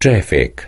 traffic.